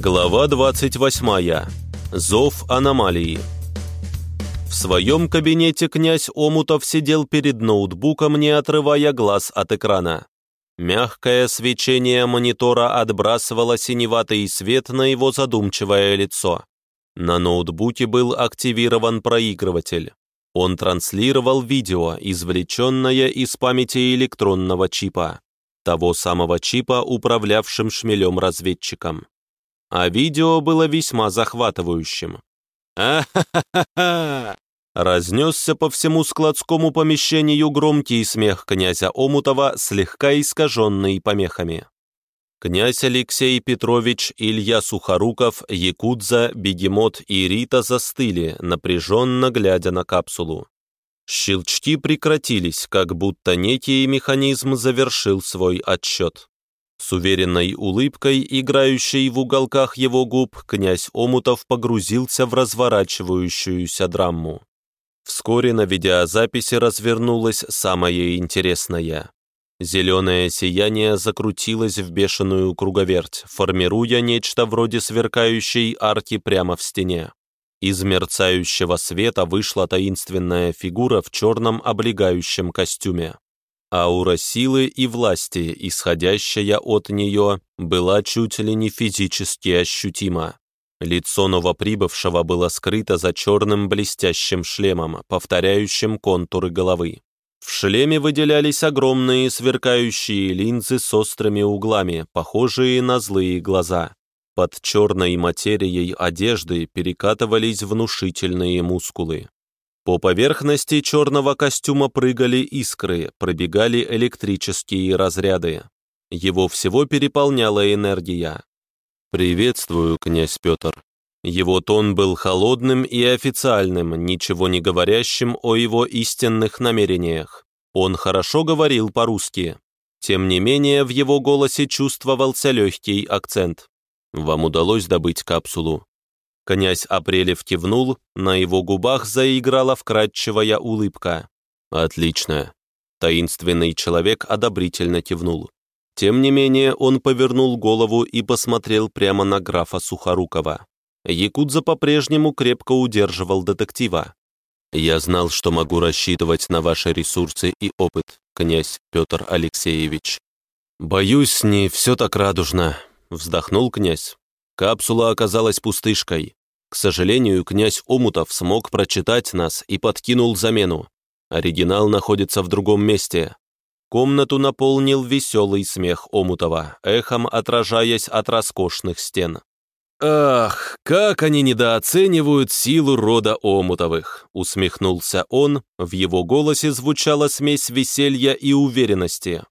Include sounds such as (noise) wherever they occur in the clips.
Глава 28. Зов аномалии. В своем кабинете князь Омутов сидел перед ноутбуком, не отрывая глаз от экрана. Мягкое свечение монитора отбрасывало синеватый свет на его задумчивое лицо. На ноутбуке был активирован проигрыватель. Он транслировал видео, извлеченное из памяти электронного чипа, того самого чипа, управлявшим шмелем-разведчиком а видео было весьма захватывающим. «А-ха-ха-ха!» Разнесся по всему складскому помещению громкий смех князя Омутова, слегка искаженный помехами. Князь Алексей Петрович, Илья Сухоруков, Якудза, Бегемот и Рита застыли, напряженно глядя на капсулу. Щелчки прекратились, как будто некий механизм завершил свой отсчет. С уверенной улыбкой, играющей в уголках его губ, князь Омутов погрузился в разворачивающуюся драму. Вскоре на видеозаписи развернулось самое интересное. Зеленое сияние закрутилось в бешеную круговерть, формируя нечто вроде сверкающей арки прямо в стене. Из мерцающего света вышла таинственная фигура в черном облегающем костюме. Аура силы и власти, исходящая от нее, была чуть ли не физически ощутима. Лицо новоприбывшего было скрыто за черным блестящим шлемом, повторяющим контуры головы. В шлеме выделялись огромные сверкающие линзы с острыми углами, похожие на злые глаза. Под черной материей одежды перекатывались внушительные мускулы. По поверхности черного костюма прыгали искры, пробегали электрические разряды. Его всего переполняла энергия. «Приветствую, князь Петр». Его тон был холодным и официальным, ничего не говорящим о его истинных намерениях. Он хорошо говорил по-русски. Тем не менее, в его голосе чувствовался легкий акцент. «Вам удалось добыть капсулу?» Князь Апрелев кивнул, на его губах заиграла вкрадчивая улыбка. «Отлично». Таинственный человек одобрительно кивнул. Тем не менее, он повернул голову и посмотрел прямо на графа Сухорукова. Якудза по-прежнему крепко удерживал детектива. «Я знал, что могу рассчитывать на ваши ресурсы и опыт, князь Петр Алексеевич». «Боюсь, не все так радужно», — вздохнул князь. Капсула оказалась пустышкой. К сожалению, князь Омутов смог прочитать нас и подкинул замену. Оригинал находится в другом месте. Комнату наполнил веселый смех Омутова, эхом отражаясь от роскошных стен. «Ах, как они недооценивают силу рода Омутовых!» усмехнулся он, в его голосе звучала смесь веселья и уверенности.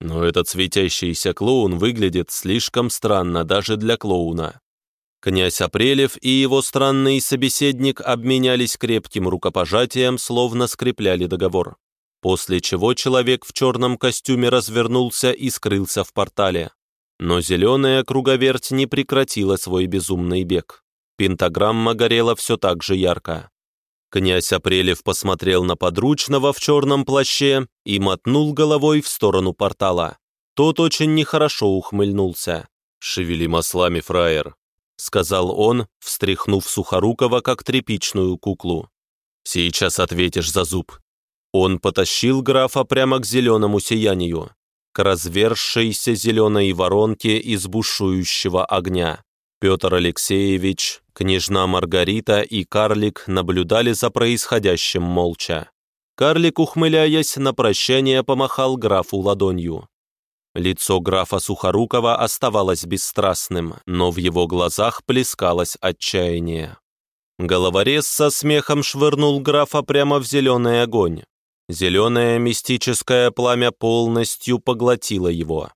Но этот светящийся клоун выглядит слишком странно даже для клоуна. Князь Апрелев и его странный собеседник обменялись крепким рукопожатием, словно скрепляли договор. После чего человек в черном костюме развернулся и скрылся в портале. Но зеленая круговерть не прекратила свой безумный бег. Пентаграмма горела все так же ярко. Князь Апрелев посмотрел на подручного в черном плаще и мотнул головой в сторону портала. Тот очень нехорошо ухмыльнулся. «Шевели маслами, фраер», — сказал он, встряхнув Сухорукова как тряпичную куклу. «Сейчас ответишь за зуб». Он потащил графа прямо к зеленому сиянию, к разверзшейся зеленой воронке из бушующего огня. Петр Алексеевич, княжна Маргарита и карлик наблюдали за происходящим молча. Карлик, ухмыляясь, на прощание помахал графу ладонью. Лицо графа Сухорукова оставалось бесстрастным, но в его глазах плескалось отчаяние. Головорез со смехом швырнул графа прямо в зеленый огонь. Зеленое мистическое пламя полностью поглотило его.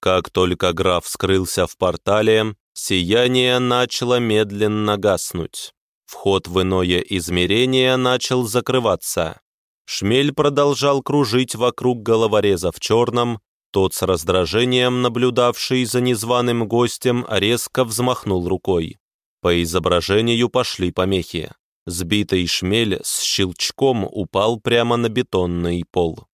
Как только граф скрылся в портале, сияние начало медленно гаснуть. Вход в иное измерение начал закрываться. Шмель продолжал кружить вокруг головореза в черном, тот с раздражением, наблюдавший за незваным гостем, резко взмахнул рукой. По изображению пошли помехи. Сбитый шмель с щелчком упал прямо на бетонный пол.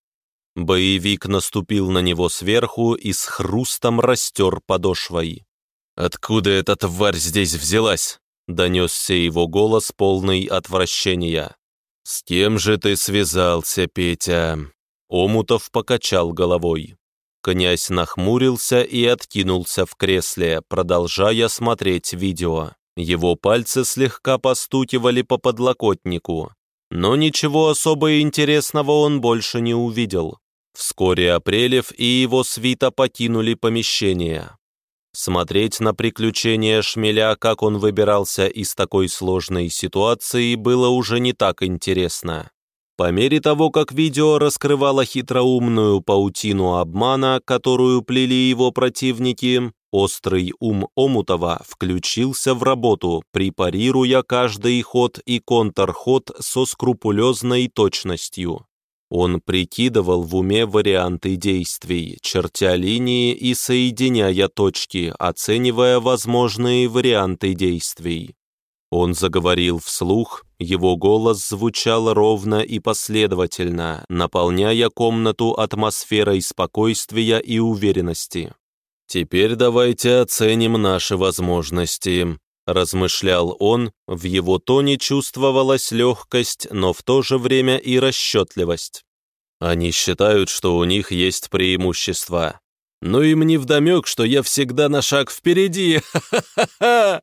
Боевик наступил на него сверху и с хрустом растер подошвой. «Откуда эта тварь здесь взялась?» — донесся его голос, полный отвращения. «С кем же ты связался, Петя?» Омутов покачал головой. Князь нахмурился и откинулся в кресле, продолжая смотреть видео. Его пальцы слегка постукивали по подлокотнику. Но ничего особо интересного он больше не увидел. Вскоре Апрелев и его свита покинули помещение. Смотреть на приключения Шмеля, как он выбирался из такой сложной ситуации, было уже не так интересно. По мере того, как видео раскрывало хитроумную паутину обмана, которую плели его противники, острый ум Омутова включился в работу, препарируя каждый ход и контрход со скрупулезной точностью. Он прикидывал в уме варианты действий, чертя линии и соединяя точки, оценивая возможные варианты действий. Он заговорил вслух, его голос звучал ровно и последовательно, наполняя комнату атмосферой спокойствия и уверенности. «Теперь давайте оценим наши возможности», — размышлял он, в его тоне чувствовалась легкость, но в то же время и расчетливость. Они считают, что у них есть преимущество. Но им не вдомек, что я всегда на шаг впереди. (laughs) Ха-ха-ха!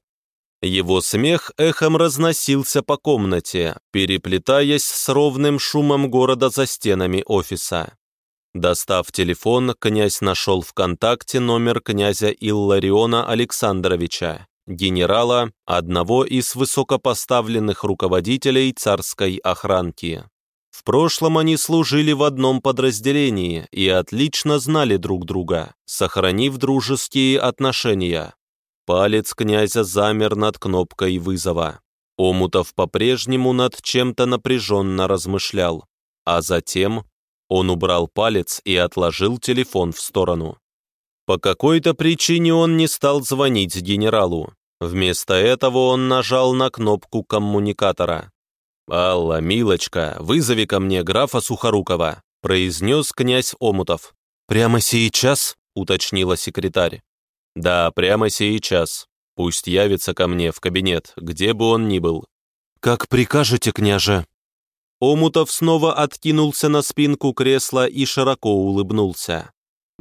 Его смех эхом разносился по комнате, переплетаясь с ровным шумом города за стенами офиса. Достав телефон, князь нашел ВКонтакте номер князя Иллариона Александровича, генерала, одного из высокопоставленных руководителей царской охранки. В прошлом они служили в одном подразделении и отлично знали друг друга, сохранив дружеские отношения. Палец князя замер над кнопкой вызова. Омутов по-прежнему над чем-то напряженно размышлял. А затем он убрал палец и отложил телефон в сторону. По какой-то причине он не стал звонить генералу. Вместо этого он нажал на кнопку коммуникатора. «Алла, милочка, вызови ко мне графа Сухорукова», произнес князь Омутов. «Прямо сейчас?» — уточнила секретарь. «Да, прямо сейчас. Пусть явится ко мне в кабинет, где бы он ни был». «Как прикажете, княже?» Омутов снова откинулся на спинку кресла и широко улыбнулся.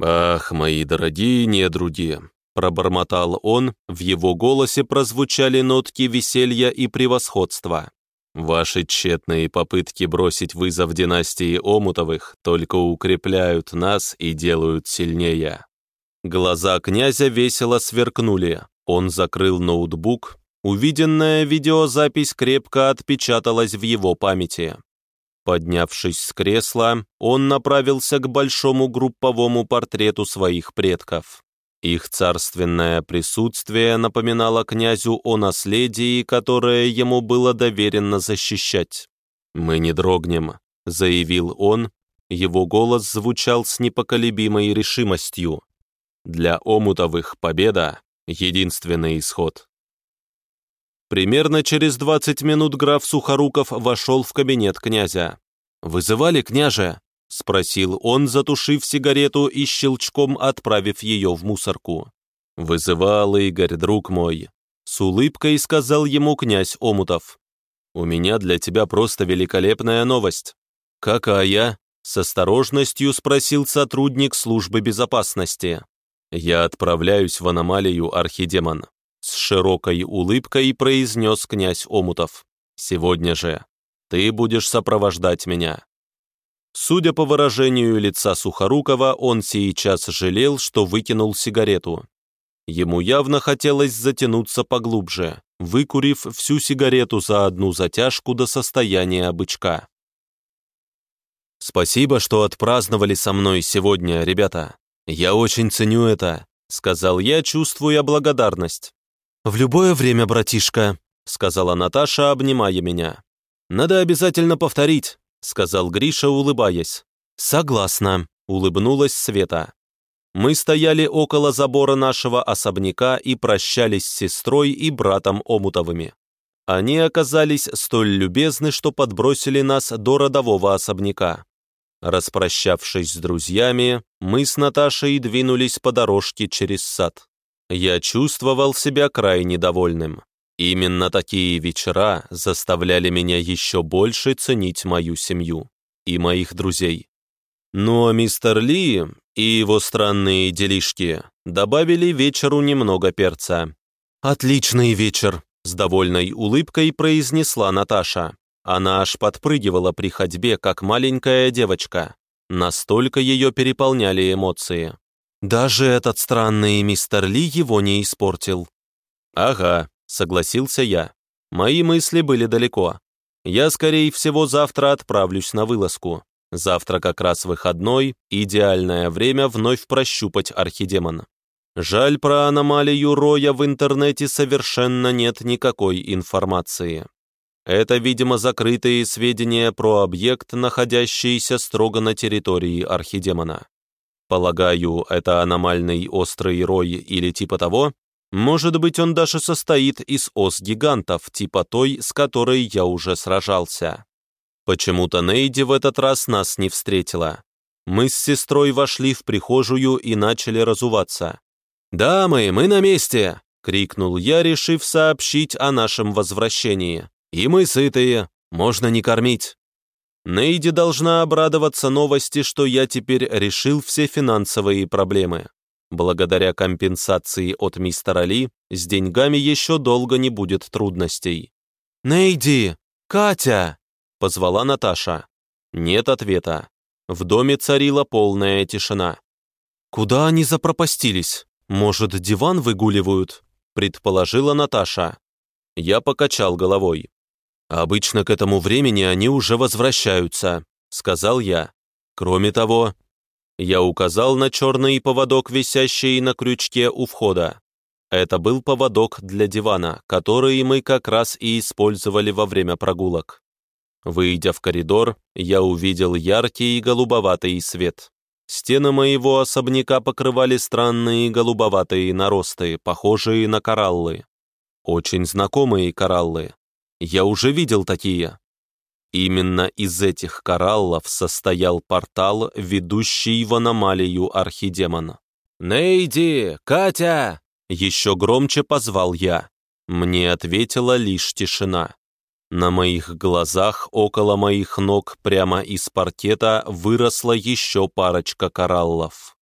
«Ах, мои дорогие недруги!» Пробормотал он, в его голосе прозвучали нотки веселья и превосходства. «Ваши тщетные попытки бросить вызов династии Омутовых только укрепляют нас и делают сильнее. Глаза князя весело сверкнули. Он закрыл ноутбук. Увиденная видеозапись крепко отпечаталась в его памяти. Поднявшись с кресла, он направился к большому групповому портрету своих предков. Их царственное присутствие напоминало князю о наследии, которое ему было доверено защищать. «Мы не дрогнем», — заявил он. Его голос звучал с непоколебимой решимостью. Для Омутовых победа — единственный исход. Примерно через 20 минут граф Сухоруков вошел в кабинет князя. «Вызывали княже?» — спросил он, затушив сигарету и щелчком отправив ее в мусорку. «Вызывал, Игорь, друг мой», — с улыбкой сказал ему князь Омутов. «У меня для тебя просто великолепная новость». «Какая?» — с осторожностью спросил сотрудник службы безопасности. «Я отправляюсь в аномалию, архидемон», — с широкой улыбкой произнес князь Омутов. «Сегодня же. Ты будешь сопровождать меня». Судя по выражению лица Сухорукова, он сейчас жалел, что выкинул сигарету. Ему явно хотелось затянуться поглубже, выкурив всю сигарету за одну затяжку до состояния бычка. «Спасибо, что отпраздновали со мной сегодня, ребята», «Я очень ценю это», — сказал я, чувствуя благодарность. «В любое время, братишка», — сказала Наташа, обнимая меня. «Надо обязательно повторить», — сказал Гриша, улыбаясь. «Согласна», — улыбнулась Света. Мы стояли около забора нашего особняка и прощались с сестрой и братом Омутовыми. Они оказались столь любезны, что подбросили нас до родового особняка. Распрощавшись с друзьями, мы с Наташей двинулись по дорожке через сад. Я чувствовал себя крайне довольным. Именно такие вечера заставляли меня еще больше ценить мою семью и моих друзей. Но мистер Ли и его странные делишки добавили вечеру немного перца. «Отличный вечер», — с довольной улыбкой произнесла Наташа. Она аж подпрыгивала при ходьбе, как маленькая девочка. Настолько ее переполняли эмоции. Даже этот странный мистер Ли его не испортил. «Ага», — согласился я. Мои мысли были далеко. Я, скорее всего, завтра отправлюсь на вылазку. Завтра как раз выходной, идеальное время вновь прощупать архидемона. Жаль, про аномалию Роя в интернете совершенно нет никакой информации. Это, видимо, закрытые сведения про объект, находящийся строго на территории архидемона. Полагаю, это аномальный острый рой или типа того? Может быть, он даже состоит из ос-гигантов, типа той, с которой я уже сражался. Почему-то Нейди в этот раз нас не встретила. Мы с сестрой вошли в прихожую и начали разуваться. «Дамы, мы на месте!» — крикнул я, решив сообщить о нашем возвращении. И мы сытые, можно не кормить. Нейди должна обрадоваться новости, что я теперь решил все финансовые проблемы. Благодаря компенсации от мистера Ли, с деньгами еще долго не будет трудностей. «Нейди! Катя!» — позвала Наташа. Нет ответа. В доме царила полная тишина. «Куда они запропастились? Может, диван выгуливают?» — предположила Наташа. Я покачал головой. «Обычно к этому времени они уже возвращаются», — сказал я. «Кроме того...» Я указал на черный поводок, висящий на крючке у входа. Это был поводок для дивана, который мы как раз и использовали во время прогулок. Выйдя в коридор, я увидел яркий голубоватый свет. Стены моего особняка покрывали странные голубоватые наросты, похожие на кораллы. Очень знакомые кораллы. Я уже видел такие. Именно из этих кораллов состоял портал, ведущий в аномалию архидемона. «Нейди! Катя!» Еще громче позвал я. Мне ответила лишь тишина. На моих глазах, около моих ног, прямо из паркета, выросла еще парочка кораллов.